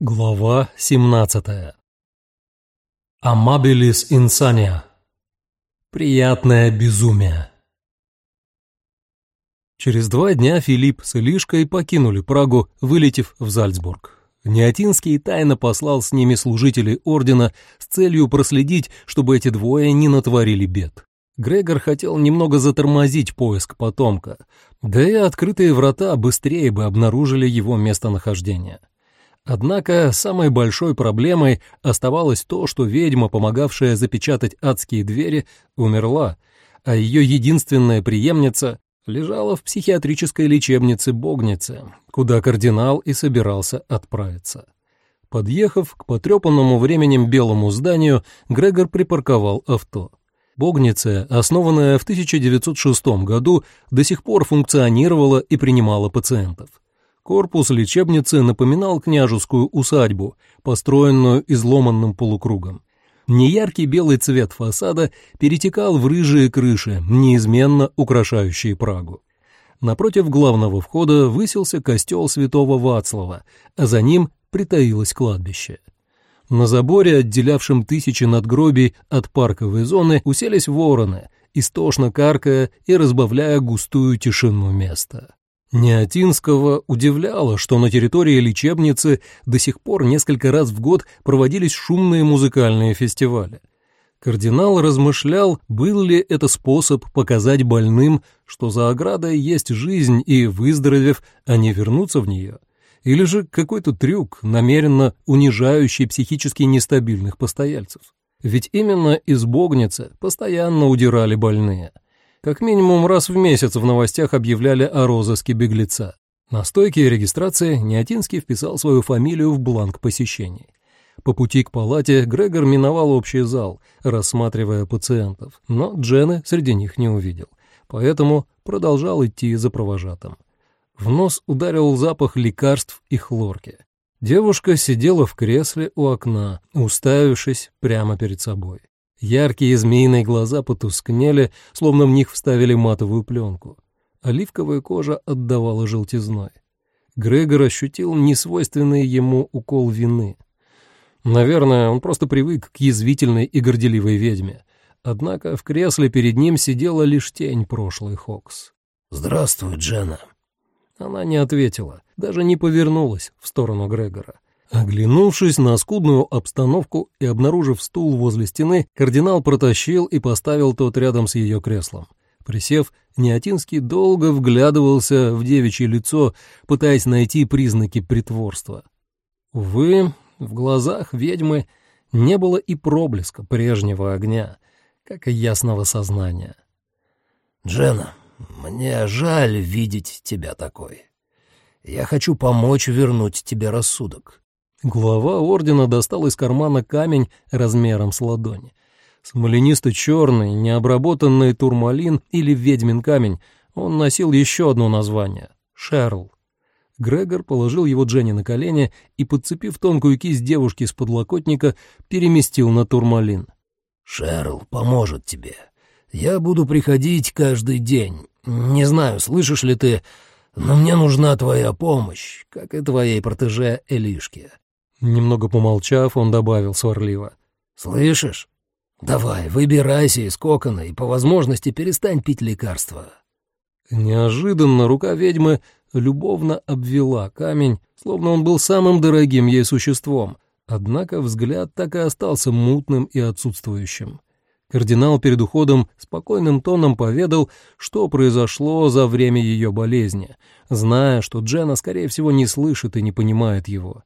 Глава 17. Amabilis insania. Приятное безумие. Через два дня Филипп с Илишкой покинули Прагу, вылетев в Зальцбург. Неотинский тайно послал с ними служителей ордена с целью проследить, чтобы эти двое не натворили бед. Грегор хотел немного затормозить поиск потомка, да и открытые врата быстрее бы обнаружили его местонахождение. Однако самой большой проблемой оставалось то, что ведьма, помогавшая запечатать адские двери, умерла, а ее единственная преемница лежала в психиатрической лечебнице Богнице, куда кардинал и собирался отправиться. Подъехав к потрепанному временем белому зданию, Грегор припарковал авто. Богнице, основанная в 1906 году, до сих пор функционировала и принимала пациентов. Корпус лечебницы напоминал княжескую усадьбу, построенную изломанным полукругом. Неяркий белый цвет фасада перетекал в рыжие крыши, неизменно украшающие Прагу. Напротив главного входа высился костел святого Вацлава, а за ним притаилось кладбище. На заборе, отделявшем тысячи надгробий от парковой зоны, уселись вороны, истошно каркая и разбавляя густую тишину места. Неотинского удивляло, что на территории лечебницы до сих пор несколько раз в год проводились шумные музыкальные фестивали. Кардинал размышлял, был ли это способ показать больным, что за оградой есть жизнь, и, выздоровев, они вернутся в нее, или же какой-то трюк, намеренно унижающий психически нестабильных постояльцев. Ведь именно из Богницы постоянно удирали больные – как минимум раз в месяц в новостях объявляли о розыске беглеца. На стойке регистрации Неотинский вписал свою фамилию в бланк посещений. По пути к палате Грегор миновал общий зал, рассматривая пациентов, но Джены среди них не увидел, поэтому продолжал идти за провожатым. В нос ударил запах лекарств и хлорки. Девушка сидела в кресле у окна, уставившись прямо перед собой. Яркие змеиные глаза потускнели, словно в них вставили матовую пленку. Оливковая кожа отдавала желтизной. Грегор ощутил несвойственный ему укол вины. Наверное, он просто привык к язвительной и горделивой ведьме. Однако в кресле перед ним сидела лишь тень прошлой Хокс. «Здравствуй, Джена». Она не ответила, даже не повернулась в сторону Грегора. Оглянувшись на скудную обстановку и обнаружив стул возле стены, кардинал протащил и поставил тот рядом с ее креслом. Присев, Неотинский долго вглядывался в девичье лицо, пытаясь найти признаки притворства. Увы, в глазах ведьмы не было и проблеска прежнего огня, как и ясного сознания. «Джена, мне жаль видеть тебя такой. Я хочу помочь вернуть тебе рассудок. Глава ордена достал из кармана камень размером с ладони. Смоленисто-черный, необработанный турмалин или ведьмин камень, он носил еще одно название — Шерл. Грегор положил его Дженни на колени и, подцепив тонкую кисть девушки с подлокотника, переместил на турмалин. «Шерл поможет тебе. Я буду приходить каждый день. Не знаю, слышишь ли ты, но мне нужна твоя помощь, как и твоей протеже Элишке. Немного помолчав, он добавил сварливо. «Слышишь? Давай, выбирайся из кокона и по возможности перестань пить лекарства». Неожиданно рука ведьмы любовно обвела камень, словно он был самым дорогим ей существом, однако взгляд так и остался мутным и отсутствующим. Кардинал перед уходом спокойным тоном поведал, что произошло за время ее болезни, зная, что Джена, скорее всего, не слышит и не понимает его.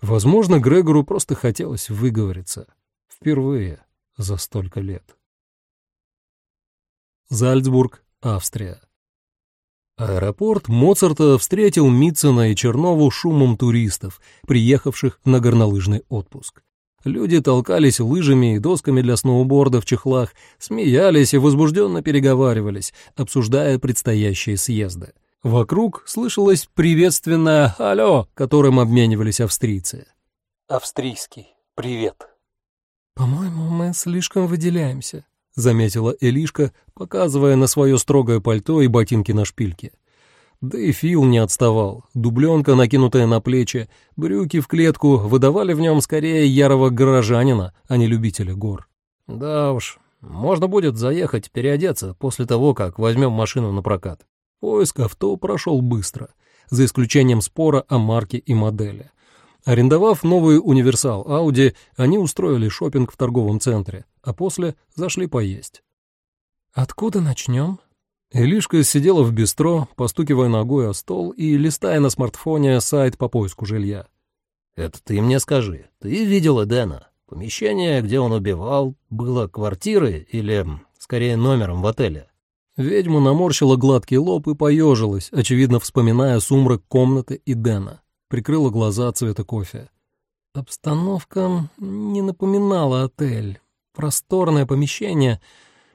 Возможно, Грегору просто хотелось выговориться. Впервые за столько лет. Зальцбург, Австрия. Аэропорт Моцарта встретил Митцена и Чернову шумом туристов, приехавших на горнолыжный отпуск. Люди толкались лыжами и досками для сноуборда в чехлах, смеялись и возбужденно переговаривались, обсуждая предстоящие съезды. Вокруг слышалось приветственное «Алло», которым обменивались австрийцы. «Австрийский. Привет». «По-моему, мы слишком выделяемся», — заметила Элишка, показывая на свое строгое пальто и ботинки на шпильке. Да и Фил не отставал. Дубленка, накинутая на плечи, брюки в клетку выдавали в нем скорее ярого горожанина, а не любителя гор. «Да уж, можно будет заехать переодеться после того, как возьмем машину на прокат». Поиск авто прошел быстро, за исключением спора о марке и модели. Арендовав новый универсал Audi, они устроили шопинг в торговом центре, а после зашли поесть. «Откуда начнем?» Илишка сидела в бистро, постукивая ногой о стол и листая на смартфоне сайт по поиску жилья. «Это ты мне скажи. Ты видела Дэна? Помещение, где он убивал, было квартирой или, скорее, номером в отеле?» Ведьма наморщила гладкий лоб и поежилась, очевидно вспоминая сумрак комнаты и Дэна. Прикрыла глаза цвета кофе. Обстановка не напоминала отель. Просторное помещение —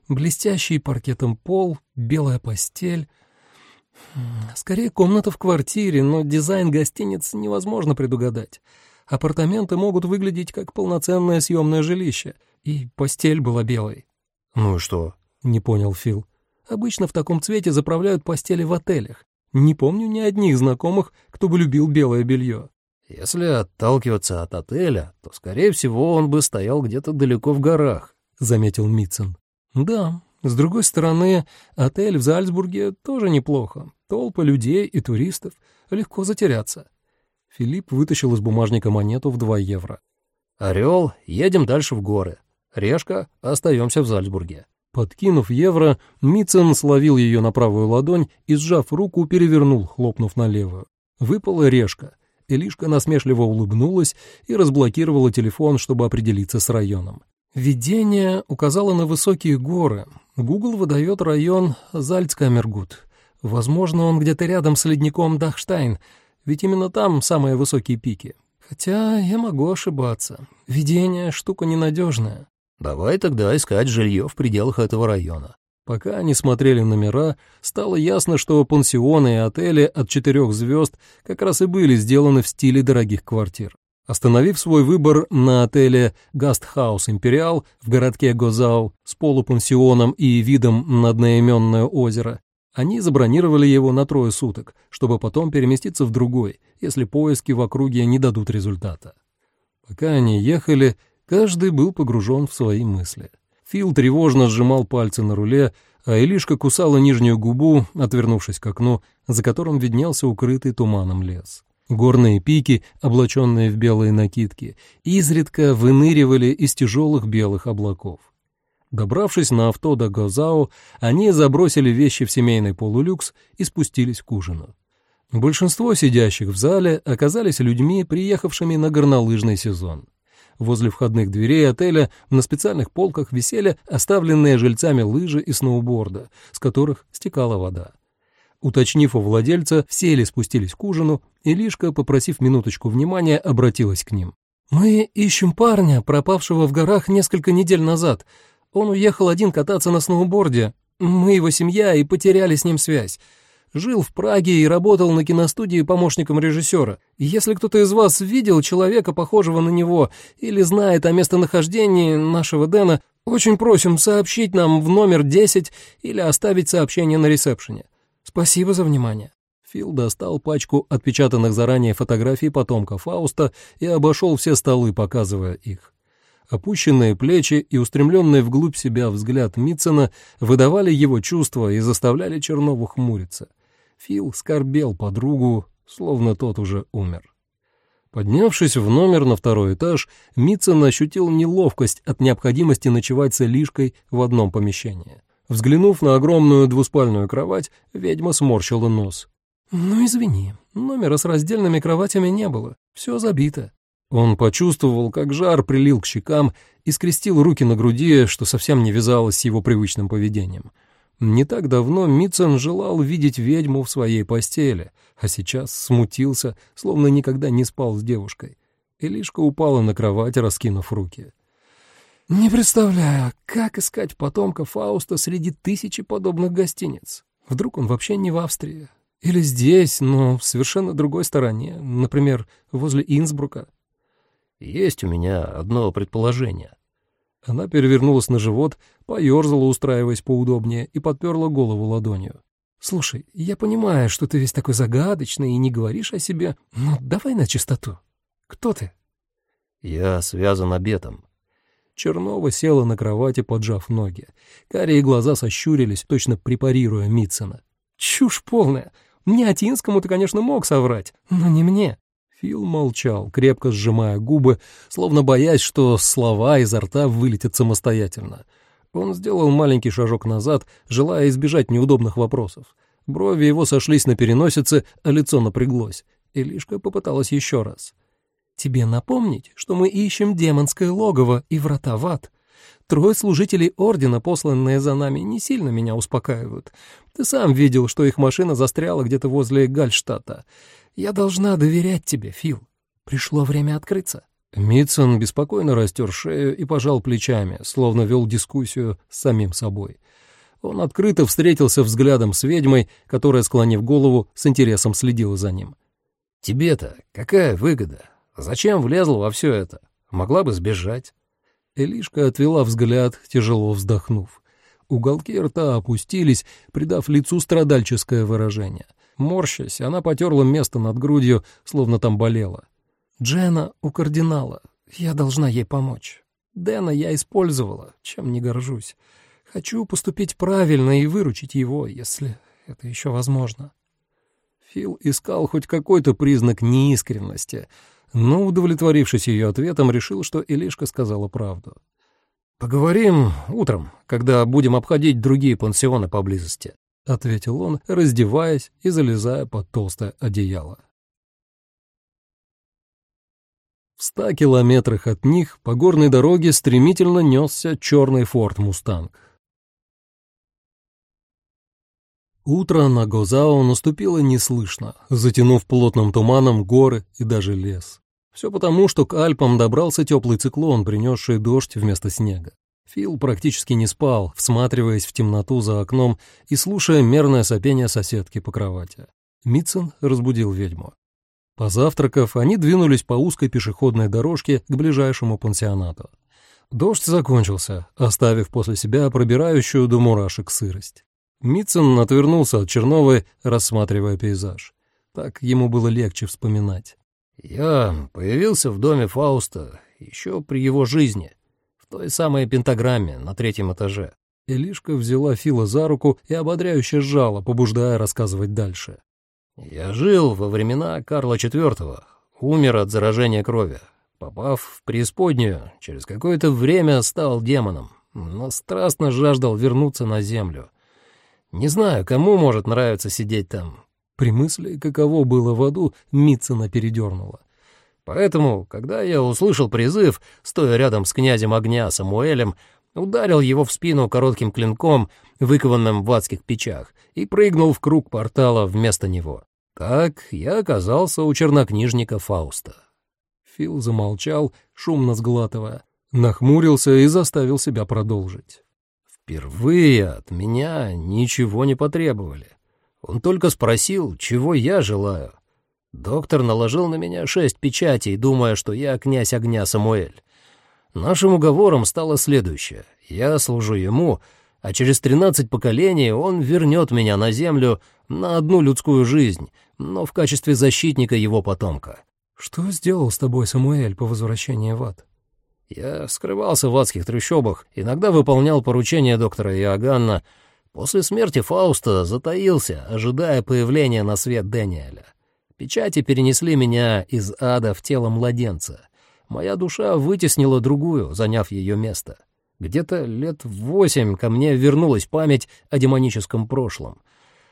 блестящий паркетом пол, белая постель. Скорее, комната в квартире, но дизайн гостиниц невозможно предугадать. Апартаменты могут выглядеть как полноценное съемное жилище, и постель была белой. «Ну и что?» — не понял Фил. «Обычно в таком цвете заправляют постели в отелях. Не помню ни одних знакомых, кто бы любил белое белье». «Если отталкиваться от отеля, то, скорее всего, он бы стоял где-то далеко в горах», — заметил Митцен. Да, с другой стороны, отель в Зальцбурге тоже неплохо. Толпа людей и туристов, легко затеряться. Филипп вытащил из бумажника монету в 2 евро. «Орел, едем дальше в горы. Решка, остаемся в Зальцбурге». Подкинув евро, Митцен словил ее на правую ладонь и, сжав руку, перевернул, хлопнув на левую. Выпала решка. Илишка насмешливо улыбнулась и разблокировала телефон, чтобы определиться с районом. Видение указало на высокие горы. Гугл выдает район Зальцкамергут. Возможно, он где-то рядом с ледником Дахштайн, ведь именно там самые высокие пики. Хотя я могу ошибаться. Видение — штука ненадежная. Давай тогда искать жилье в пределах этого района. Пока они смотрели номера, стало ясно, что пансионы и отели от четырех звезд как раз и были сделаны в стиле дорогих квартир. Остановив свой выбор на отеле «Гастхаус Империал» в городке Гозау с полупансионом и видом на одноименное озеро, они забронировали его на трое суток, чтобы потом переместиться в другой, если поиски в округе не дадут результата. Пока они ехали, каждый был погружен в свои мысли. Фил тревожно сжимал пальцы на руле, а Илишка кусала нижнюю губу, отвернувшись к окну, за которым виднелся укрытый туманом лес. Горные пики, облаченные в белые накидки, изредка выныривали из тяжелых белых облаков. Добравшись на авто до Газао, они забросили вещи в семейный полулюкс и спустились к ужину. Большинство сидящих в зале оказались людьми, приехавшими на горнолыжный сезон. Возле входных дверей отеля на специальных полках висели оставленные жильцами лыжи и сноуборда, с которых стекала вода. Уточнив у владельца, все ли спустились к ужину, и Лишка, попросив минуточку внимания, обратилась к ним. «Мы ищем парня, пропавшего в горах несколько недель назад. Он уехал один кататься на сноуборде. Мы его семья и потеряли с ним связь. Жил в Праге и работал на киностудии помощником режиссера. Если кто-то из вас видел человека, похожего на него, или знает о местонахождении нашего Дэна, очень просим сообщить нам в номер 10 или оставить сообщение на ресепшене. Спасибо за внимание». Фил достал пачку отпечатанных заранее фотографий потомка Фауста и обошел все столы, показывая их. Опущенные плечи и устремленный вглубь себя взгляд Митцена выдавали его чувства и заставляли Чернову хмуриться. Фил скорбел подругу, словно тот уже умер. Поднявшись в номер на второй этаж, Митцен ощутил неловкость от необходимости ночевать с Элишкой в одном помещении. Взглянув на огромную двуспальную кровать, ведьма сморщила нос. «Ну, извини, номера с раздельными кроватями не было, все забито». Он почувствовал, как жар прилил к щекам и скрестил руки на груди, что совсем не вязалось с его привычным поведением. Не так давно Митсон желал видеть ведьму в своей постели, а сейчас смутился, словно никогда не спал с девушкой. Илишка упала на кровать, раскинув руки. «Не представляю, как искать потомка Фауста среди тысячи подобных гостиниц. Вдруг он вообще не в Австрии? Или здесь, но в совершенно другой стороне, например, возле Инсбрука?» «Есть у меня одно предположение». Она перевернулась на живот, поерзала, устраиваясь поудобнее, и подперла голову ладонью. Слушай, я понимаю, что ты весь такой загадочный и не говоришь о себе, но давай на чистоту. Кто ты? Я связан обетом. Чернова села на кровати, поджав ноги. Карие глаза сощурились, точно препарируя Митцена. Чушь полная. Мне Атинскому ты, конечно, мог соврать, но не мне. Фил молчал, крепко сжимая губы, словно боясь, что слова изо рта вылетят самостоятельно. Он сделал маленький шажок назад, желая избежать неудобных вопросов. Брови его сошлись на переносице, а лицо напряглось. Илишка попыталась еще раз. «Тебе напомнить, что мы ищем демонское логово и врата в ад?» Трое служителей Ордена, посланные за нами, не сильно меня успокаивают. Ты сам видел, что их машина застряла где-то возле Гальштата. Я должна доверять тебе, Фил. Пришло время открыться». Митсон беспокойно растер шею и пожал плечами, словно вел дискуссию с самим собой. Он открыто встретился взглядом с ведьмой, которая, склонив голову, с интересом следила за ним. «Тебе-то какая выгода? Зачем влезла во все это? Могла бы сбежать». Элишка отвела взгляд, тяжело вздохнув. Уголки рта опустились, придав лицу страдальческое выражение. Морщась, она потерла место над грудью, словно там болела. «Джена у кардинала. Я должна ей помочь. Дэна я использовала, чем не горжусь. Хочу поступить правильно и выручить его, если это еще возможно». Фил искал хоть какой-то признак неискренности — но, удовлетворившись ее ответом, решил, что Илишка сказала правду. «Поговорим утром, когда будем обходить другие пансионы поблизости», — ответил он, раздеваясь и залезая под толстое одеяло. В ста километрах от них по горной дороге стремительно несся черный форт «Мустанг». Утро на Гозао наступило неслышно, затянув плотным туманом горы и даже лес. Все потому, что к Альпам добрался теплый циклон, принесший дождь вместо снега. Фил практически не спал, всматриваясь в темноту за окном и слушая мерное сопение соседки по кровати. Митсон разбудил ведьму. Позавтракав, они двинулись по узкой пешеходной дорожке к ближайшему пансионату. Дождь закончился, оставив после себя пробирающую до мурашек сырость. Митсон отвернулся от Черновой, рассматривая пейзаж. Так ему было легче вспоминать. Я появился в доме Фауста еще при его жизни, той самой пентаграмме на третьем этаже. Элишка взяла Фила за руку и ободряюще сжала, побуждая рассказывать дальше. «Я жил во времена Карла IV, умер от заражения крови. Попав в преисподнюю, через какое-то время стал демоном, но страстно жаждал вернуться на землю. Не знаю, кому может нравиться сидеть там, при мысли, каково было в аду, Митцена передернула. Поэтому, когда я услышал призыв, стоя рядом с князем огня Самуэлем, ударил его в спину коротким клинком, выкованным в адских печах, и прыгнул в круг портала вместо него. Так я оказался у чернокнижника Фауста. Фил замолчал, шумно сглатывая, нахмурился и заставил себя продолжить. Впервые от меня ничего не потребовали. Он только спросил, чего я желаю. Доктор наложил на меня шесть печатей, думая, что я князь огня Самуэль. Нашим уговором стало следующее. Я служу ему, а через тринадцать поколений он вернет меня на землю на одну людскую жизнь, но в качестве защитника его потомка. Что сделал с тобой Самуэль по возвращении в ад? Я скрывался в адских трущобах, иногда выполнял поручения доктора Иоганна, После смерти Фауста затаился, ожидая появления на свет Дэниеля. Печати перенесли меня из ада в тело младенца. Моя душа вытеснила другую, заняв ее место. Где-то лет восемь ко мне вернулась память о демоническом прошлом.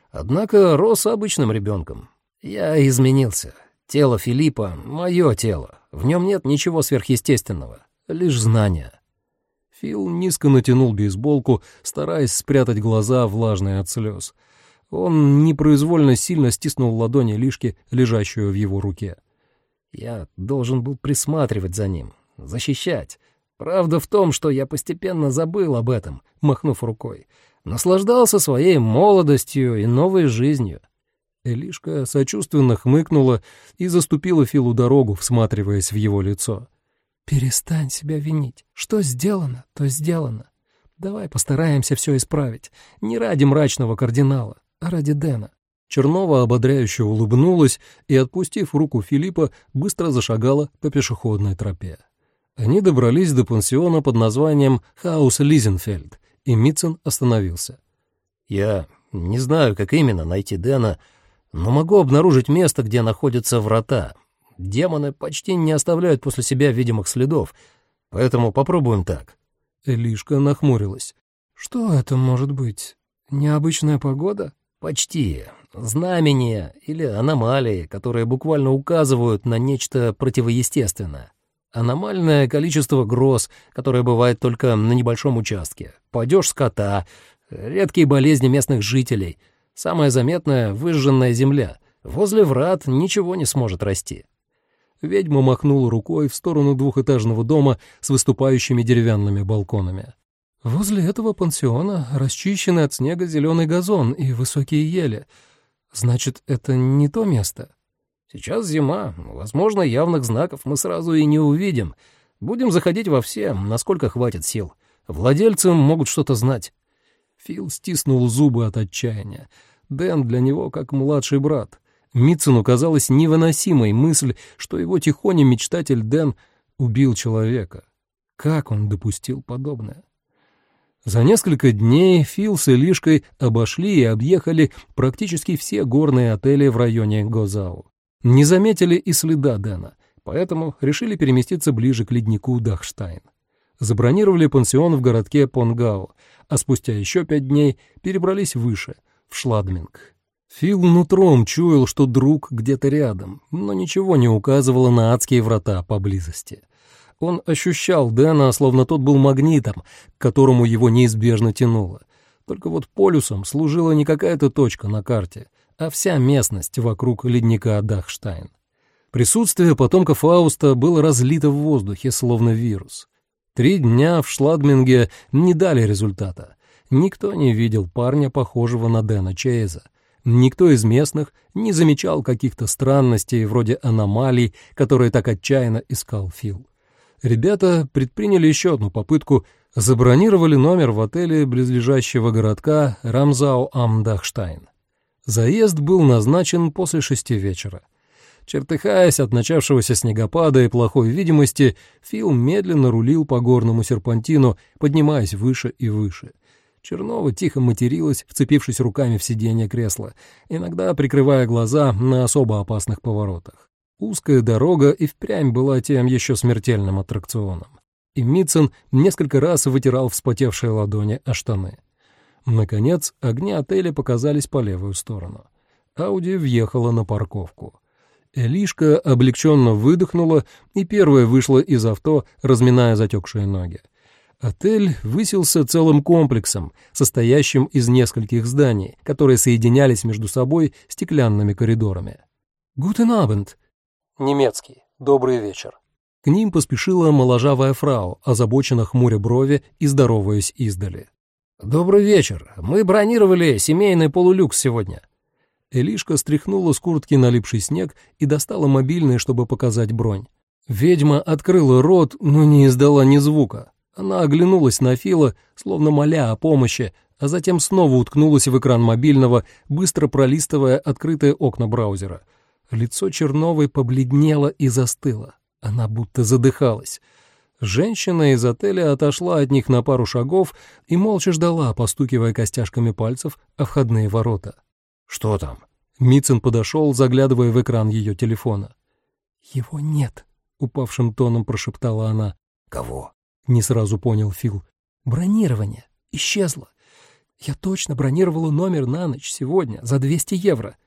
Однако рос обычным ребенком. Я изменился. Тело Филиппа — мое тело. В нем нет ничего сверхъестественного, лишь знания. Фил низко натянул бейсболку, стараясь спрятать глаза, влажные от слез. Он непроизвольно сильно стиснул ладони Лишки, лежащую в его руке. «Я должен был присматривать за ним, защищать. Правда в том, что я постепенно забыл об этом, махнув рукой. Наслаждался своей молодостью и новой жизнью». Элишка сочувственно хмыкнула и заступила Филу дорогу, всматриваясь в его лицо. «Перестань себя винить. Что сделано, то сделано. Давай постараемся все исправить. Не ради мрачного кардинала. Ради Дэна. Чернова ободряюще улыбнулась и, отпустив руку Филиппа, быстро зашагала по пешеходной тропе. Они добрались до пансиона под названием «Хаус Лизенфельд», и Митцен остановился. «Я не знаю, как именно найти Дэна, но могу обнаружить место, где находятся врата. Демоны почти не оставляют после себя видимых следов, поэтому попробуем так». Элишка нахмурилась. «Что это может быть? Необычная погода?» «Почти знамения или аномалии, которые буквально указывают на нечто противоестественное. Аномальное количество гроз, которое бывает только на небольшом участке, падеж скота, редкие болезни местных жителей, самое заметное — выжженная земля. Возле врат ничего не сможет расти. Ведьма махнула рукой в сторону двухэтажного дома с выступающими деревянными балконами. Возле этого пансиона расчищенный от снега зеленый газон и высокие ели — Значит, это не то место? Сейчас зима. Возможно, явных знаков мы сразу и не увидим. Будем заходить во все, насколько хватит сил. Владельцы могут что-то знать. Фил стиснул зубы от отчаяния. Дэн для него как младший брат. Митцену казалась невыносимой мысль, что его тихоня мечтатель Дэн убил человека. Как он допустил подобное? За несколько дней Фил с Илишкой обошли и объехали практически все горные отели в районе Гозау. Не заметили и следа Дэна, поэтому решили переместиться ближе к леднику Дахштайн. Забронировали пансион в городке Понгау, а спустя еще пять дней перебрались выше, в Шладминг. Фил нутром чуял, что друг где-то рядом, но ничего не указывало на адские врата поблизости. Он ощущал Дэна, словно тот был магнитом, к которому его неизбежно тянуло. Только вот полюсом служила не какая-то точка на карте, а вся местность вокруг ледника Дахштайн. Присутствие потомка Фауста было разлито в воздухе, словно вирус. Три дня в Шладминге не дали результата. Никто не видел парня, похожего на Дэна Чейза. Никто из местных не замечал каких-то странностей, вроде аномалий, которые так отчаянно искал Фил ребята предприняли еще одну попытку, забронировали номер в отеле близлежащего городка Рамзау-Амдахштайн. Заезд был назначен после шести вечера. Чертыхаясь от начавшегося снегопада и плохой видимости, Фил медленно рулил по горному серпантину, поднимаясь выше и выше. Чернова тихо материлась, вцепившись руками в сиденье кресла, иногда прикрывая глаза на особо опасных поворотах. Узкая дорога и впрямь была тем еще смертельным аттракционом. И Митцен несколько раз вытирал вспотевшие ладони о штаны. Наконец, огни отеля показались по левую сторону. Ауди въехала на парковку. Элишка облегченно выдохнула и первая вышла из авто, разминая затекшие ноги. Отель высился целым комплексом, состоящим из нескольких зданий, которые соединялись между собой стеклянными коридорами. «Гутен Абенд», Немецкий. Добрый вечер. К ним поспешила моложавая фрау, озабоченно хмуря брови и здороваясь издали. «Добрый вечер. Мы бронировали семейный полулюкс сегодня». Элишка стряхнула с куртки налипший снег и достала мобильный, чтобы показать бронь. Ведьма открыла рот, но не издала ни звука. Она оглянулась на Фила, словно моля о помощи, а затем снова уткнулась в экран мобильного, быстро пролистывая открытые окна браузера — Лицо Черновой побледнело и застыло. Она будто задыхалась. Женщина из отеля отошла от них на пару шагов и молча ждала, постукивая костяшками пальцев о входные ворота. «Что там?» Митцин подошел, заглядывая в экран ее телефона. «Его нет», — упавшим тоном прошептала она. «Кого?» — не сразу понял Фил. «Бронирование. Исчезло. Я точно бронировала номер на ночь сегодня за 200 евро.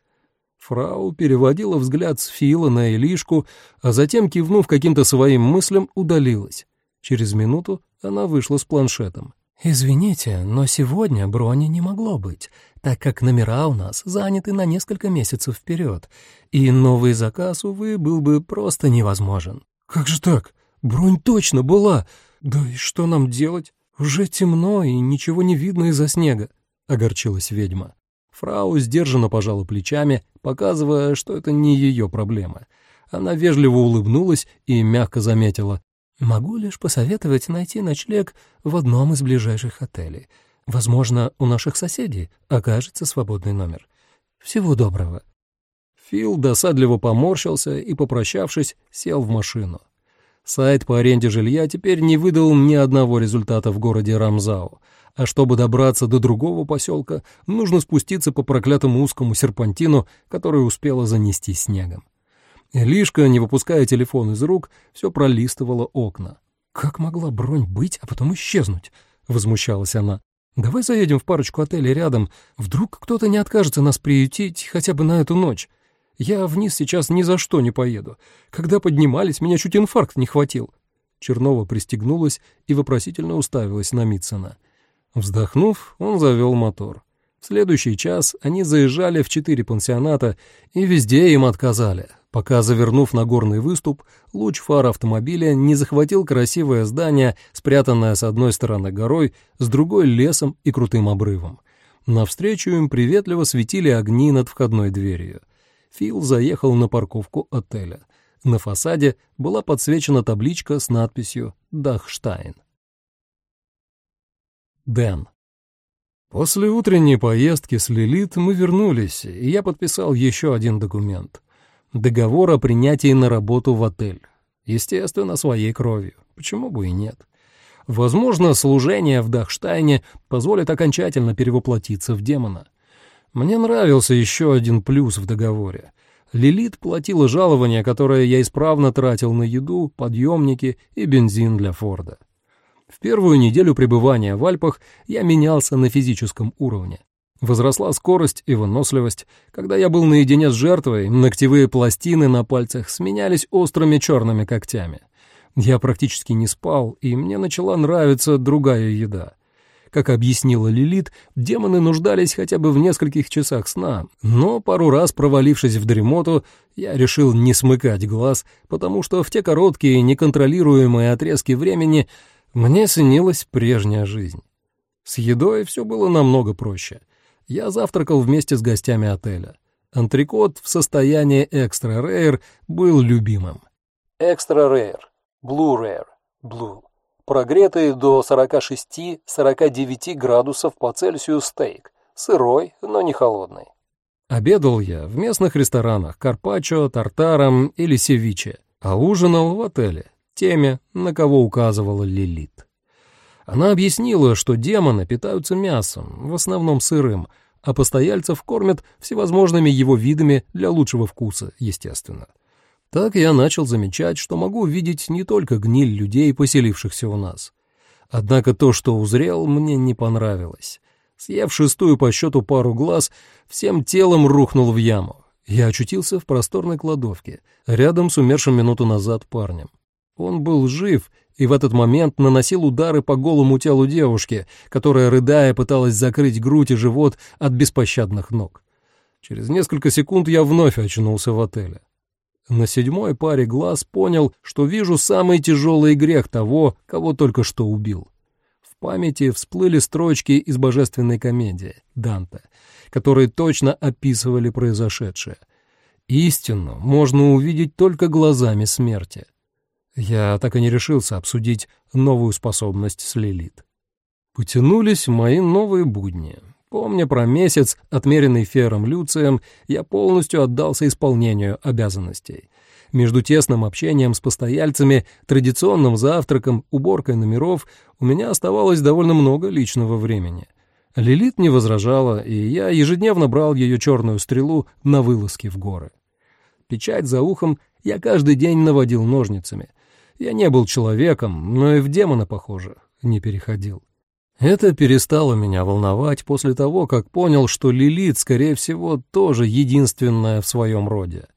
Фрау переводила взгляд с Фила на Илишку, а затем, кивнув каким-то своим мыслям, удалилась. Через минуту она вышла с планшетом. «Извините, но сегодня брони не могло быть, так как номера у нас заняты на несколько месяцев вперед, и новый заказ, увы, был бы просто невозможен». «Как же так? Бронь точно была! Да и что нам делать? Уже темно, и ничего не видно из-за снега», — огорчилась ведьма. Фрау сдержанно пожала плечами, показывая, что это не ее проблема. Она вежливо улыбнулась и мягко заметила. «Могу лишь посоветовать найти ночлег в одном из ближайших отелей. Возможно, у наших соседей окажется свободный номер. Всего доброго». Фил досадливо поморщился и, попрощавшись, сел в машину. Сайт по аренде жилья теперь не выдал ни одного результата в городе Рамзау, а чтобы добраться до другого поселка, нужно спуститься по проклятому узкому серпантину, который успела занести снегом. Лишка, не выпуская телефон из рук, все пролистывала окна. «Как могла бронь быть, а потом исчезнуть?» — возмущалась она. «Давай заедем в парочку отелей рядом. Вдруг кто-то не откажется нас приютить хотя бы на эту ночь. Я вниз сейчас ни за что не поеду. Когда поднимались, меня чуть инфаркт не хватил». Чернова пристегнулась и вопросительно уставилась на Митцена. Вздохнув, он завел мотор. В следующий час они заезжали в четыре пансионата, и везде им отказали, пока, завернув на горный выступ, луч фар автомобиля не захватил красивое здание, спрятанное с одной стороны горой, с другой — лесом и крутым обрывом. Навстречу им приветливо светили огни над входной дверью. Фил заехал на парковку отеля. На фасаде была подсвечена табличка с надписью «Дахштайн». Дэн. После утренней поездки с Лилит мы вернулись, и я подписал еще один документ. Договор о принятии на работу в отель. Естественно, своей кровью. Почему бы и нет? Возможно, служение в Дахштайне позволит окончательно перевоплотиться в демона. Мне нравился еще один плюс в договоре. Лилит платила жалование, которое я исправно тратил на еду, подъемники и бензин для Форда. В первую неделю пребывания в Альпах я менялся на физическом уровне. Возросла скорость и выносливость. Когда я был наедине с жертвой, ногтевые пластины на пальцах сменялись острыми черными когтями. Я практически не спал, и мне начала нравиться другая еда. Как объяснила Лилит, демоны нуждались хотя бы в нескольких часах сна, но пару раз провалившись в дремоту, я решил не смыкать глаз, потому что в те короткие, неконтролируемые отрезки времени мне снилась прежняя жизнь. С едой все было намного проще — я завтракал вместе с гостями отеля. Антрикот в состоянии экстра рейр был любимым. Экстра рейр, blue rare, blue. Прогретый до 46-49 градусов по Цельсию стейк. Сырой, но не холодный. Обедал я в местных ресторанах карпаччо, тартаром или севиче, а ужинал в отеле, теме, на кого указывала Лилит. Она объяснила, что демоны питаются мясом, в основном сырым, а постояльцев кормят всевозможными его видами для лучшего вкуса, естественно. Так я начал замечать, что могу видеть не только гниль людей, поселившихся у нас. Однако то, что узрел, мне не понравилось. Съев шестую по счету пару глаз, всем телом рухнул в яму. Я очутился в просторной кладовке, рядом с умершим минуту назад парнем. Он был жив и в этот момент наносил удары по голому телу девушки, которая, рыдая, пыталась закрыть грудь и живот от беспощадных ног. Через несколько секунд я вновь очнулся в отеле. На седьмой паре глаз понял, что вижу самый тяжелый грех того, кого только что убил. В памяти всплыли строчки из божественной комедии Данте, которые точно описывали произошедшее. Истину можно увидеть только глазами смерти. Я так и не решился обсудить новую способность с Лилит. Потянулись мои новые будни. Помня про месяц, отмеренный Фером Люцием, я полностью отдался исполнению обязанностей. Между тесным общением с постояльцами, традиционным завтраком, уборкой номеров у меня оставалось довольно много личного времени. Лилит не возражала, и я ежедневно брал ее черную стрелу на вылазки в горы. Печать за ухом я каждый день наводил ножницами — я не был человеком, но и в демона, похоже, не переходил. Это перестало меня волновать после того, как понял, что Лилит, скорее всего, тоже единственная в своем роде.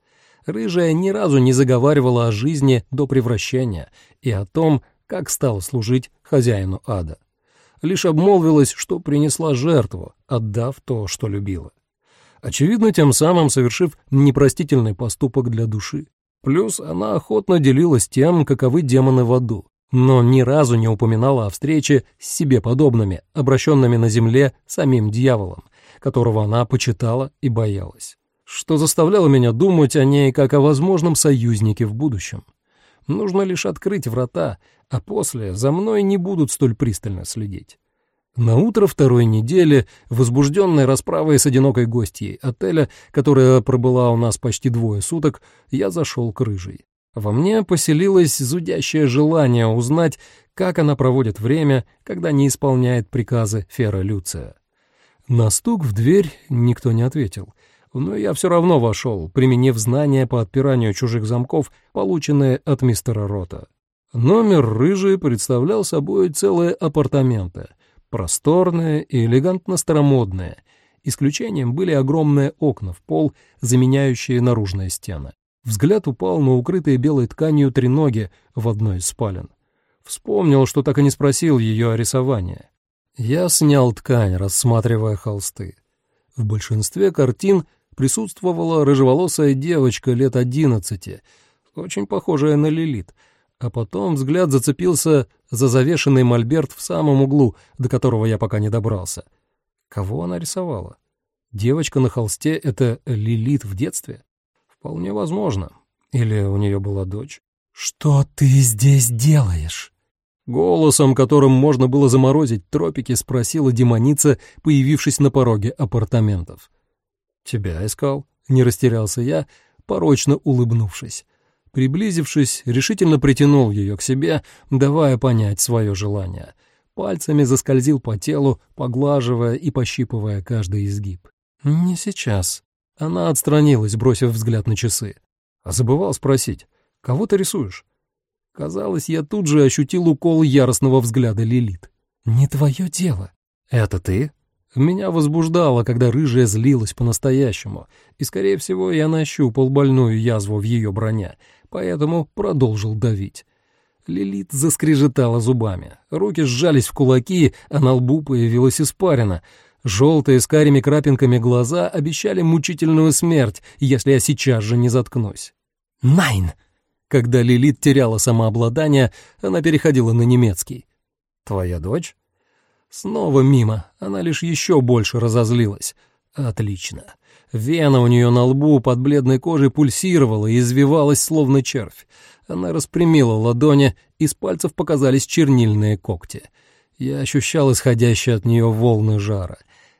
Рыжая ни разу не заговаривала о жизни до превращения и о том, как стала служить хозяину ада. Лишь обмолвилась, что принесла жертву, отдав то, что любила. Очевидно, тем самым совершив непростительный поступок для души. Плюс она охотно делилась тем, каковы демоны в аду, но ни разу не упоминала о встрече с себе подобными, обращенными на земле самим дьяволом, которого она почитала и боялась. Что заставляло меня думать о ней как о возможном союзнике в будущем. Нужно лишь открыть врата, а после за мной не будут столь пристально следить. На утро второй недели, возбужденной расправой с одинокой гостьей отеля, которая пробыла у нас почти двое суток, я зашел к рыжей. Во мне поселилось зудящее желание узнать, как она проводит время, когда не исполняет приказы Фера Люция. На стук в дверь никто не ответил, но я все равно вошел, применив знания по отпиранию чужих замков, полученные от мистера Рота. Номер рыжий представлял собой целые апартаменты — просторное и элегантно-старомодное. Исключением были огромные окна в пол, заменяющие наружные стены. Взгляд упал на укрытые белой тканью треноги в одной из спален. Вспомнил, что так и не спросил ее о рисовании. Я снял ткань, рассматривая холсты. В большинстве картин присутствовала рыжеволосая девочка лет одиннадцати, очень похожая на Лилит — а потом взгляд зацепился за завешенный мольберт в самом углу, до которого я пока не добрался. Кого она рисовала? Девочка на холсте — это Лилит в детстве? Вполне возможно. Или у нее была дочь? «Что ты здесь делаешь?» Голосом, которым можно было заморозить тропики, спросила демоница, появившись на пороге апартаментов. «Тебя искал?» — не растерялся я, порочно улыбнувшись. Приблизившись, решительно притянул ее к себе, давая понять свое желание. Пальцами заскользил по телу, поглаживая и пощипывая каждый изгиб. «Не сейчас». Она отстранилась, бросив взгляд на часы. А забывал спросить, кого ты рисуешь? Казалось, я тут же ощутил укол яростного взгляда Лилит. «Не твое дело». «Это ты?» Меня возбуждало, когда рыжая злилась по-настоящему, и, скорее всего, я нащупал больную язву в ее броне, поэтому продолжил давить. Лилит заскрежетала зубами, руки сжались в кулаки, а на лбу появилась испарина. Желтые с карими крапинками глаза обещали мучительную смерть, если я сейчас же не заткнусь. «Найн!» Когда Лилит теряла самообладание, она переходила на немецкий. «Твоя дочь?» Снова мимо, она лишь еще больше разозлилась. Отлично. Вена у нее на лбу под бледной кожей пульсировала и извивалась, словно червь. Она распрямила ладони, из пальцев показались чернильные когти. Я ощущал исходящие от нее волны жара.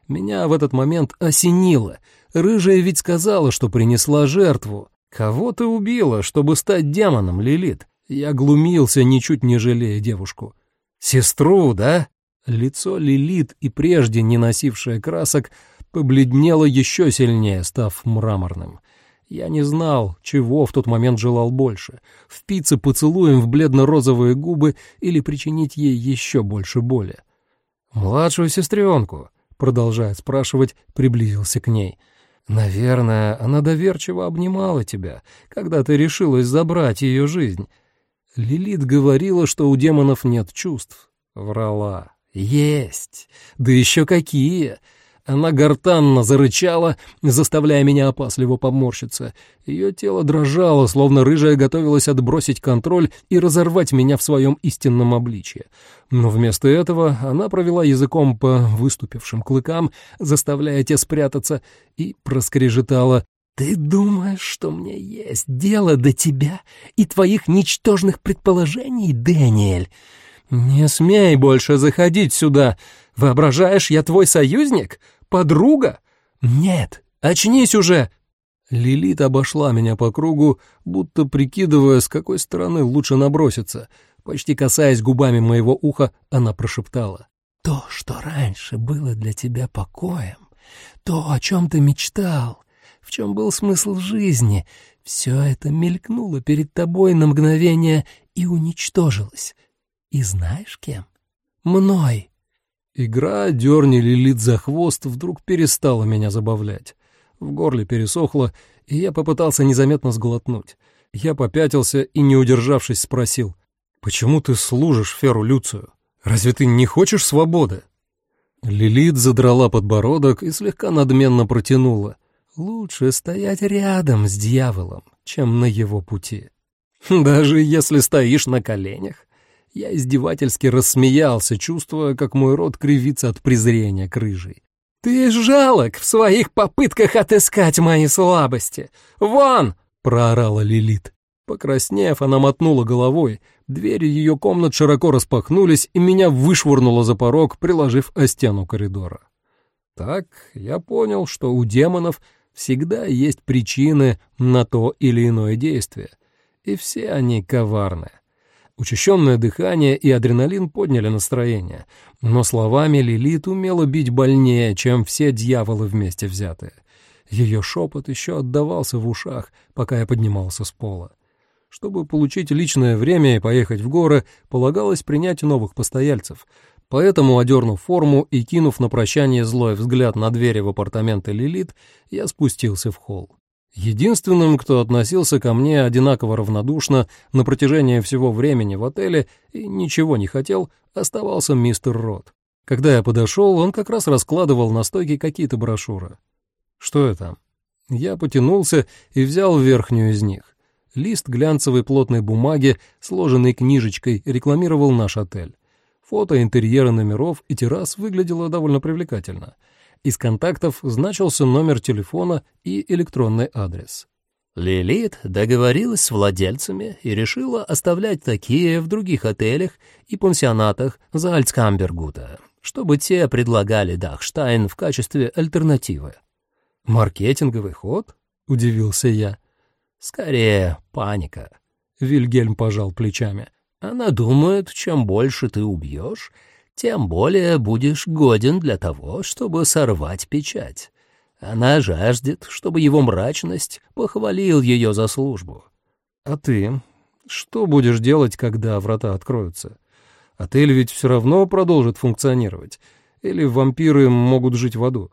Меня в этот момент осенило. Рыжая ведь сказала, что принесла жертву. Кого ты убила, чтобы стать демоном, Лилит? Я глумился, ничуть не жалея девушку. Сестру, да? Лицо Лилит, и прежде не носившее красок, побледнело еще сильнее, став мраморным. Я не знал, чего в тот момент желал больше — впиться поцелуем в бледно-розовые губы или причинить ей еще больше боли. «Младшую сестренку», — продолжая спрашивать, приблизился к ней. «Наверное, она доверчиво обнимала тебя, когда ты решилась забрать ее жизнь». Лилит говорила, что у демонов нет чувств. Врала. «Есть! Да еще какие!» Она гортанно зарычала, заставляя меня опасливо поморщиться. Ее тело дрожало, словно рыжая готовилась отбросить контроль и разорвать меня в своем истинном обличье. Но вместо этого она провела языком по выступившим клыкам, заставляя те спрятаться, и проскрежетала «Ты думаешь, что мне есть дело до тебя и твоих ничтожных предположений, Дэниэль?» «Не смей больше заходить сюда. Воображаешь, я твой союзник? Подруга? Нет, очнись уже!» Лилит обошла меня по кругу, будто прикидывая, с какой стороны лучше наброситься. Почти касаясь губами моего уха, она прошептала. «То, что раньше было для тебя покоем, то, о чем ты мечтал, в чем был смысл жизни, все это мелькнуло перед тобой на мгновение и уничтожилось. И знаешь кем? Мной. Игра «Дерни Лилит за хвост» вдруг перестала меня забавлять. В горле пересохло, и я попытался незаметно сглотнуть. Я попятился и, не удержавшись, спросил, «Почему ты служишь Феру Люцию? Разве ты не хочешь свободы?» Лилит задрала подбородок и слегка надменно протянула. «Лучше стоять рядом с дьяволом, чем на его пути. Даже если стоишь на коленях. Я издевательски рассмеялся, чувствуя, как мой рот кривится от презрения к рыжей. «Ты жалок в своих попытках отыскать мои слабости! Вон!» — проорала Лилит. Покраснев, она мотнула головой, двери ее комнат широко распахнулись, и меня вышвырнуло за порог, приложив о стену коридора. Так я понял, что у демонов всегда есть причины на то или иное действие, и все они коварны. Учащенное дыхание и адреналин подняли настроение, но словами Лилит умела бить больнее, чем все дьяволы вместе взятые. Ее шепот еще отдавался в ушах, пока я поднимался с пола. Чтобы получить личное время и поехать в горы, полагалось принять новых постояльцев. Поэтому, одернув форму и кинув на прощание злой взгляд на двери в апартаменты Лилит, я спустился в холл. Единственным, кто относился ко мне одинаково равнодушно на протяжении всего времени в отеле и ничего не хотел, оставался мистер Рот. Когда я подошел, он как раз раскладывал на стойке какие-то брошюры. Что это? Я потянулся и взял верхнюю из них. Лист глянцевой плотной бумаги, сложенный книжечкой, рекламировал наш отель. Фото интерьера номеров и террас выглядело довольно привлекательно — из контактов значился номер телефона и электронный адрес. Лилит договорилась с владельцами и решила оставлять такие в других отелях и пансионатах за Альцкамбергута, чтобы те предлагали Дахштайн в качестве альтернативы. «Маркетинговый ход?» — удивился я. «Скорее, паника», — Вильгельм пожал плечами. «Она думает, чем больше ты убьешь, тем более будешь годен для того, чтобы сорвать печать. Она жаждет, чтобы его мрачность похвалил ее за службу. А ты? Что будешь делать, когда врата откроются? Отель ведь все равно продолжит функционировать. Или вампиры могут жить в аду?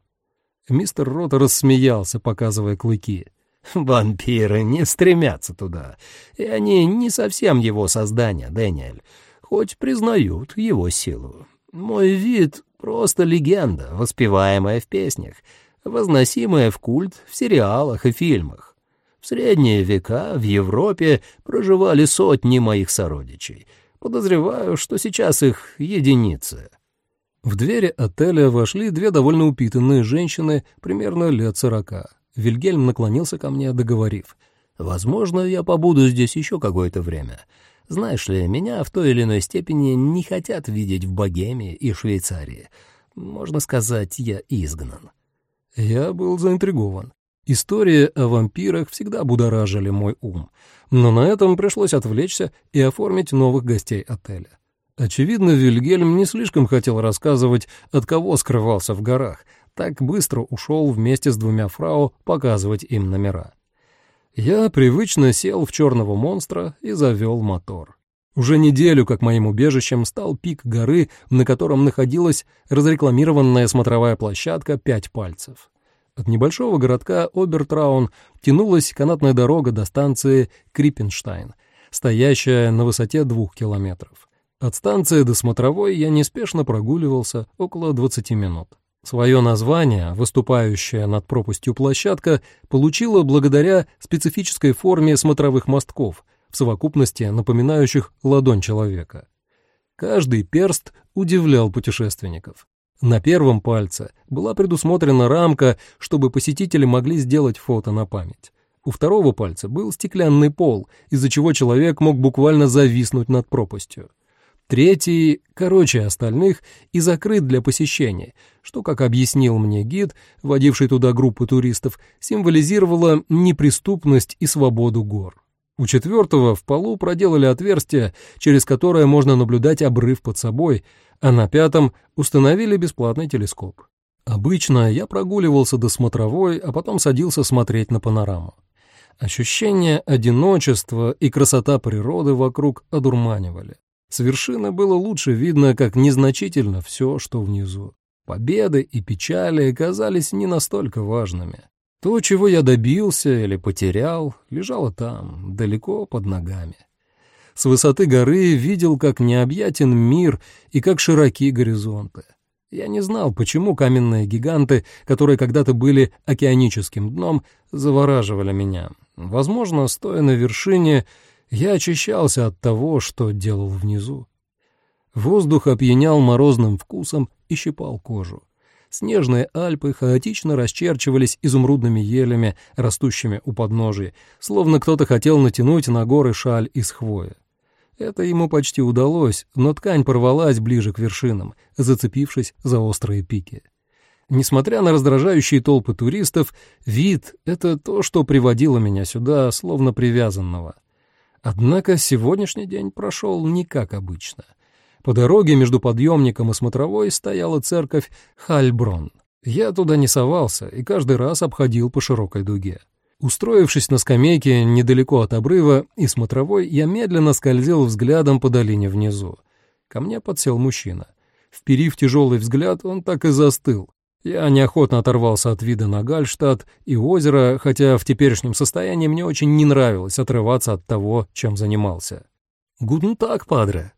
Мистер Рота рассмеялся, показывая клыки. «Вампиры не стремятся туда, и они не совсем его создание, Дэниэль, хоть признают его силу. Мой вид — просто легенда, воспеваемая в песнях, возносимая в культ в сериалах и фильмах. В средние века в Европе проживали сотни моих сородичей. Подозреваю, что сейчас их единицы. В двери отеля вошли две довольно упитанные женщины примерно лет сорока. Вильгельм наклонился ко мне, договорив. «Возможно, я побуду здесь еще какое-то время. Знаешь ли, меня в той или иной степени не хотят видеть в Богеме и Швейцарии. Можно сказать, я изгнан. Я был заинтригован. Истории о вампирах всегда будоражили мой ум, но на этом пришлось отвлечься и оформить новых гостей отеля. Очевидно, Вильгельм не слишком хотел рассказывать, от кого скрывался в горах, так быстро ушел вместе с двумя фрау показывать им номера. Я привычно сел в черного монстра и завел мотор. Уже неделю, как моим убежищем, стал пик горы, на котором находилась разрекламированная смотровая площадка «Пять пальцев». От небольшого городка Обертраун тянулась канатная дорога до станции Криппенштайн, стоящая на высоте двух километров. От станции до смотровой я неспешно прогуливался около 20 минут. Свое название, выступающая над пропастью площадка, получила благодаря специфической форме смотровых мостков, в совокупности напоминающих ладонь человека. Каждый перст удивлял путешественников. На первом пальце была предусмотрена рамка, чтобы посетители могли сделать фото на память. У второго пальца был стеклянный пол, из-за чего человек мог буквально зависнуть над пропастью. Третий, короче остальных, и закрыт для посещения, что, как объяснил мне гид, водивший туда группу туристов, символизировало неприступность и свободу гор. У четвертого в полу проделали отверстие, через которое можно наблюдать обрыв под собой, а на пятом установили бесплатный телескоп. Обычно я прогуливался до смотровой, а потом садился смотреть на панораму. Ощущение одиночества и красота природы вокруг одурманивали. С вершины было лучше видно, как незначительно все, что внизу. Победы и печали казались не настолько важными. То, чего я добился или потерял, лежало там, далеко под ногами. С высоты горы видел, как необъятен мир и как широки горизонты. Я не знал, почему каменные гиганты, которые когда-то были океаническим дном, завораживали меня. Возможно, стоя на вершине, я очищался от того, что делал внизу. Воздух опьянял морозным вкусом и щипал кожу. Снежные Альпы хаотично расчерчивались изумрудными елями, растущими у подножия, словно кто-то хотел натянуть на горы шаль из хвоя. Это ему почти удалось, но ткань порвалась ближе к вершинам, зацепившись за острые пики. Несмотря на раздражающие толпы туристов, вид — это то, что приводило меня сюда, словно привязанного. Однако сегодняшний день прошел не как обычно — по дороге между подъемником и смотровой стояла церковь Хальброн. Я туда не совался и каждый раз обходил по широкой дуге. Устроившись на скамейке недалеко от обрыва и смотровой, я медленно скользил взглядом по долине внизу. Ко мне подсел мужчина. Вперив тяжелый взгляд, он так и застыл. Я неохотно оторвался от вида на Гальштадт и озеро, хотя в теперешнем состоянии мне очень не нравилось отрываться от того, чем занимался. «Гуден так, падре»,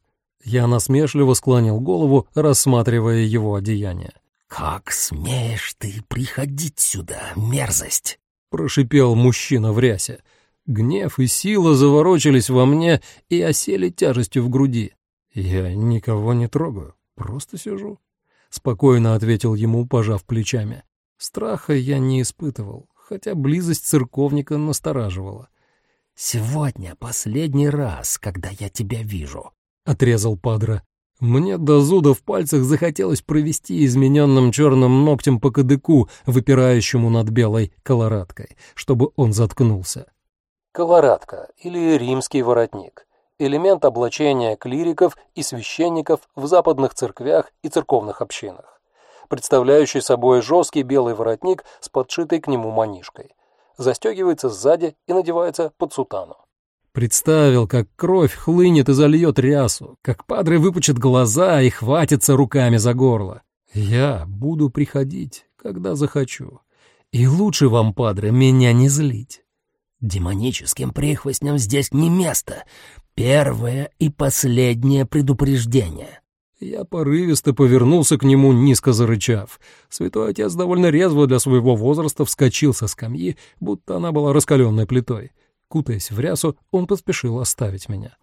я насмешливо склонил голову, рассматривая его одеяние. «Как смеешь ты приходить сюда, мерзость!» — прошипел мужчина в рясе. Гнев и сила заворочились во мне и осели тяжестью в груди. «Я никого не трогаю, просто сижу», — спокойно ответил ему, пожав плечами. Страха я не испытывал, хотя близость церковника настораживала. «Сегодня последний раз, когда я тебя вижу», — отрезал Падра. Мне до зуда в пальцах захотелось провести измененным черным ногтем по кадыку, выпирающему над белой колорадкой, чтобы он заткнулся. Колорадка или римский воротник — элемент облачения клириков и священников в западных церквях и церковных общинах, представляющий собой жесткий белый воротник с подшитой к нему манишкой. Застегивается сзади и надевается под сутану. Представил, как кровь хлынет и зальет рясу, как падре выпучит глаза и хватится руками за горло. Я буду приходить, когда захочу. И лучше вам, падре, меня не злить. Демоническим прихвостням здесь не место. Первое и последнее предупреждение. Я порывисто повернулся к нему, низко зарычав. Святой отец довольно резво для своего возраста вскочил со скамьи, будто она была раскаленной плитой. Кутаясь в рясу, он поспешил оставить меня.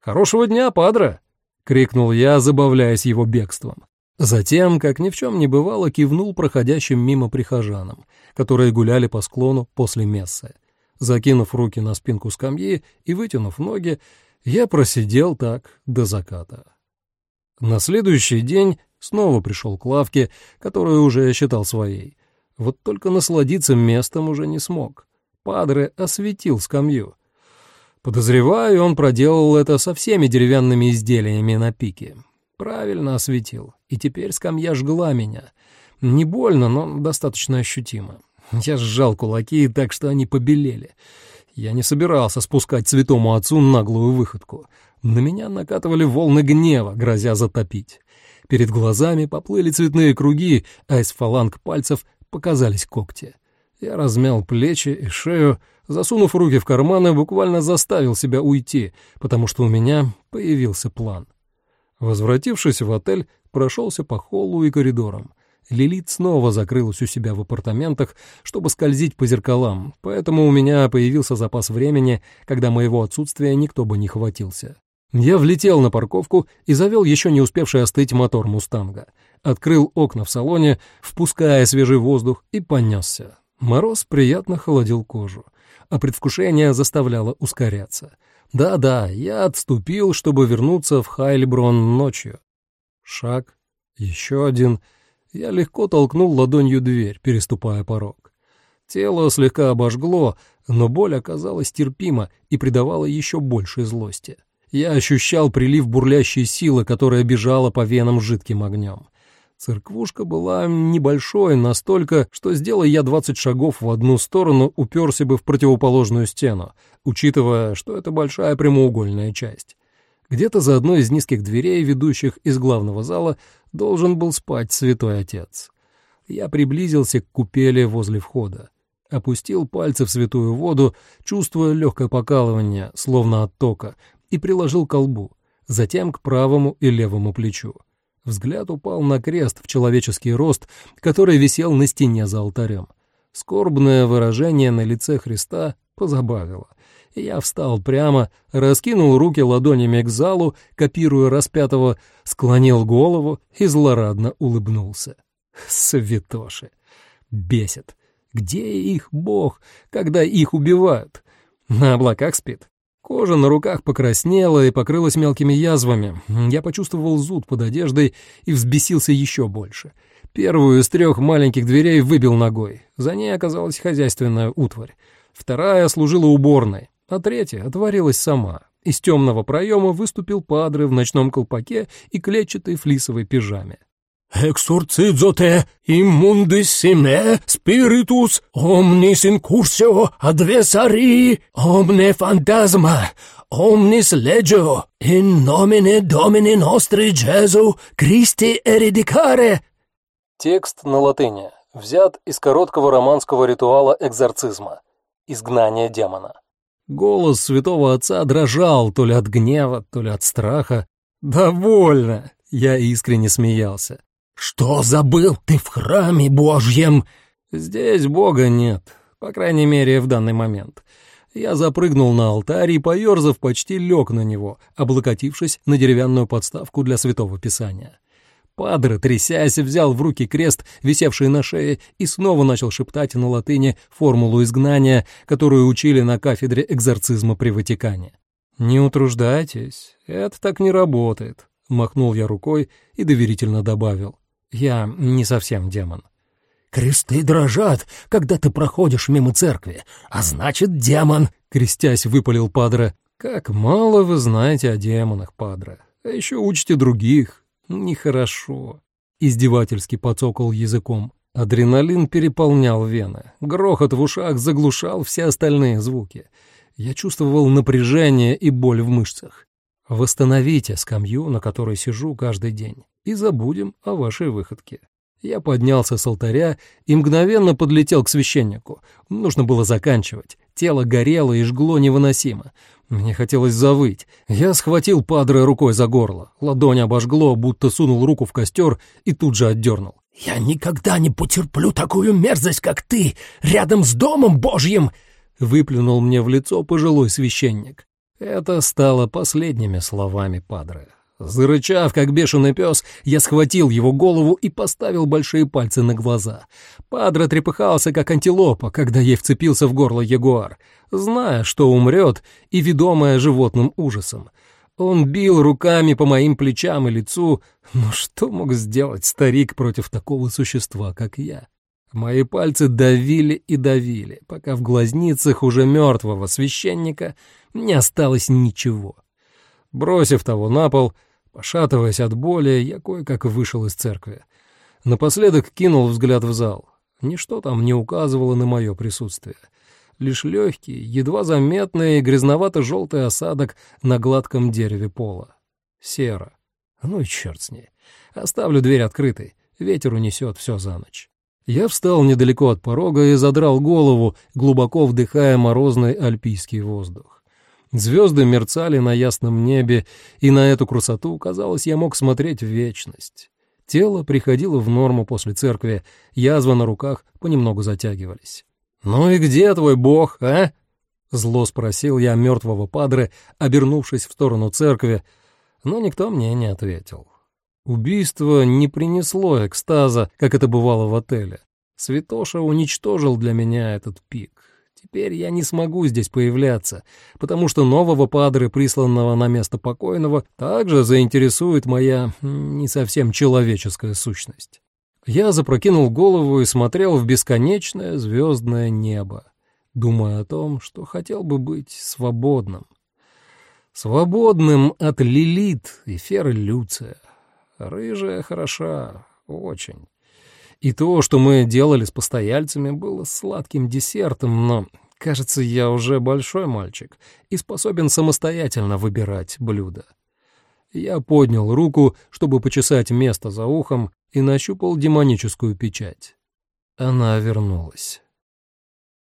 «Хорошего дня, падре!» — крикнул я, забавляясь его бегством. Затем, как ни в чем не бывало, кивнул проходящим мимо прихожанам, которые гуляли по склону после мессы. Закинув руки на спинку скамьи и вытянув ноги, я просидел так до заката. На следующий день снова пришел к лавке, которую уже я считал своей. Вот только насладиться местом уже не смог. Падре осветил скамью. Подозреваю, он проделал это со всеми деревянными изделиями на пике. Правильно осветил, и теперь скамья жгла меня. Не больно, но достаточно ощутимо. Я сжал кулаки так, что они побелели. Я не собирался спускать святому отцу наглую выходку. На меня накатывали волны гнева, грозя затопить. Перед глазами поплыли цветные круги, а из фаланг пальцев показались когти. Я размял плечи и шею, засунув руки в карманы, буквально заставил себя уйти, потому что у меня появился план. Возвратившись в отель, прошелся по холлу и коридорам. Лилит снова закрылась у себя в апартаментах, чтобы скользить по зеркалам, поэтому у меня появился запас времени, когда моего отсутствия никто бы не хватился. Я влетел на парковку и завел еще не успевший остыть мотор «Мустанга». Открыл окна в салоне, впуская свежий воздух, и понесся. Мороз приятно холодил кожу, а предвкушение заставляло ускоряться. Да-да, я отступил, чтобы вернуться в Хайльброн ночью. Шаг, еще один. Я легко толкнул ладонью дверь, переступая порог. Тело слегка обожгло, но боль оказалась терпима и придавала еще большей злости. Я ощущал прилив бурлящей силы, которая бежала по венам жидким огнем. Церквушка была небольшой настолько, что, сделая я двадцать шагов в одну сторону, уперся бы в противоположную стену, учитывая, что это большая прямоугольная часть. Где-то за одной из низких дверей, ведущих из главного зала, должен был спать святой отец. Я приблизился к купели возле входа. Опустил пальцы в святую воду, чувствуя легкое покалывание, словно от тока, и приложил к колбу, затем к правому и левому плечу. Взгляд упал на крест в человеческий рост, который висел на стене за алтарем. Скорбное выражение на лице Христа позабавило. Я встал прямо, раскинул руки ладонями к залу, копируя распятого, склонил голову и злорадно улыбнулся. Святоши. Бесит. Где их бог, когда их убивают? На облаках спит? Кожа на руках покраснела и покрылась мелкими язвами. Я почувствовал зуд под одеждой и взбесился еще больше. Первую из трех маленьких дверей выбил ногой. За ней оказалась хозяйственная утварь. Вторая служила уборной, а третья отворилась сама. Из темного проема выступил падре в ночном колпаке и клетчатой флисовой пижаме. «Эксурцидзоте иммундиссиме спиритус омнис инкурсио адвесари омне фантазма omnis legio in nomine Domini nostri Gesù Christi eridicare». Текст на латыни взят из короткого романского ритуала экзорцизма «Изгнание демона». Голос святого отца дрожал то ли от гнева, то ли от страха. «Довольно!» — я искренне смеялся. «Что забыл ты в храме Божьем?» «Здесь Бога нет, по крайней мере, в данный момент». Я запрыгнул на алтарь и, поерзав, почти лег на него, облокотившись на деревянную подставку для святого писания. Падре, трясясь, взял в руки крест, висевший на шее, и снова начал шептать на латыни формулу изгнания, которую учили на кафедре экзорцизма при Ватикане. «Не утруждайтесь, это так не работает», — махнул я рукой и доверительно добавил. Я не совсем демон. «Кресты дрожат, когда ты проходишь мимо церкви, а значит, демон!» — крестясь, выпалил Падре. «Как мало вы знаете о демонах, Падре. А еще учите других. Нехорошо». Издевательски подцокал языком. Адреналин переполнял вены. Грохот в ушах заглушал все остальные звуки. Я чувствовал напряжение и боль в мышцах. Восстановите скамью, на которой сижу каждый день и забудем о вашей выходке. Я поднялся с алтаря и мгновенно подлетел к священнику. Нужно было заканчивать. Тело горело и жгло невыносимо. Мне хотелось завыть. Я схватил падре рукой за горло. Ладонь обожгло, будто сунул руку в костер и тут же отдернул. «Я никогда не потерплю такую мерзость, как ты, рядом с Домом Божьим!» Выплюнул мне в лицо пожилой священник. Это стало последними словами падре. Зарычав, как бешеный пес, я схватил его голову и поставил большие пальцы на глаза. Падре трепыхался, как антилопа, когда ей вцепился в горло ягуар, зная, что умрет, и ведомая животным ужасом. Он бил руками по моим плечам и лицу, но что мог сделать старик против такого существа, как я? Мои пальцы давили и давили, пока в глазницах уже мертвого священника не осталось ничего. Бросив того на пол, Пошатываясь от боли, я кое-как вышел из церкви. Напоследок кинул взгляд в зал. Ничто там не указывало на мое присутствие. Лишь легкий, едва заметный грязновато-желтый осадок на гладком дереве пола. Серо. Ну и черт с ней. Оставлю дверь открытой. Ветер унесет все за ночь. Я встал недалеко от порога и задрал голову, глубоко вдыхая морозный альпийский воздух. Звезды мерцали на ясном небе, и на эту красоту, казалось, я мог смотреть в вечность. Тело приходило в норму после церкви, язвы на руках понемногу затягивались. «Ну и где твой бог, а?» — зло спросил я мертвого падре, обернувшись в сторону церкви, но никто мне не ответил. Убийство не принесло экстаза, как это бывало в отеле. Святоша уничтожил для меня этот пик. Теперь я не смогу здесь появляться, потому что нового падры, присланного на место покойного, также заинтересует моя не совсем человеческая сущность. Я запрокинул голову и смотрел в бесконечное звездное небо, думая о том, что хотел бы быть свободным. Свободным от Лилит и Феры Люция. Рыжая хороша, очень. И то, что мы делали с постояльцами, было сладким десертом, но, кажется, я уже большой мальчик и способен самостоятельно выбирать блюда. Я поднял руку, чтобы почесать место за ухом, и нащупал демоническую печать. Она вернулась.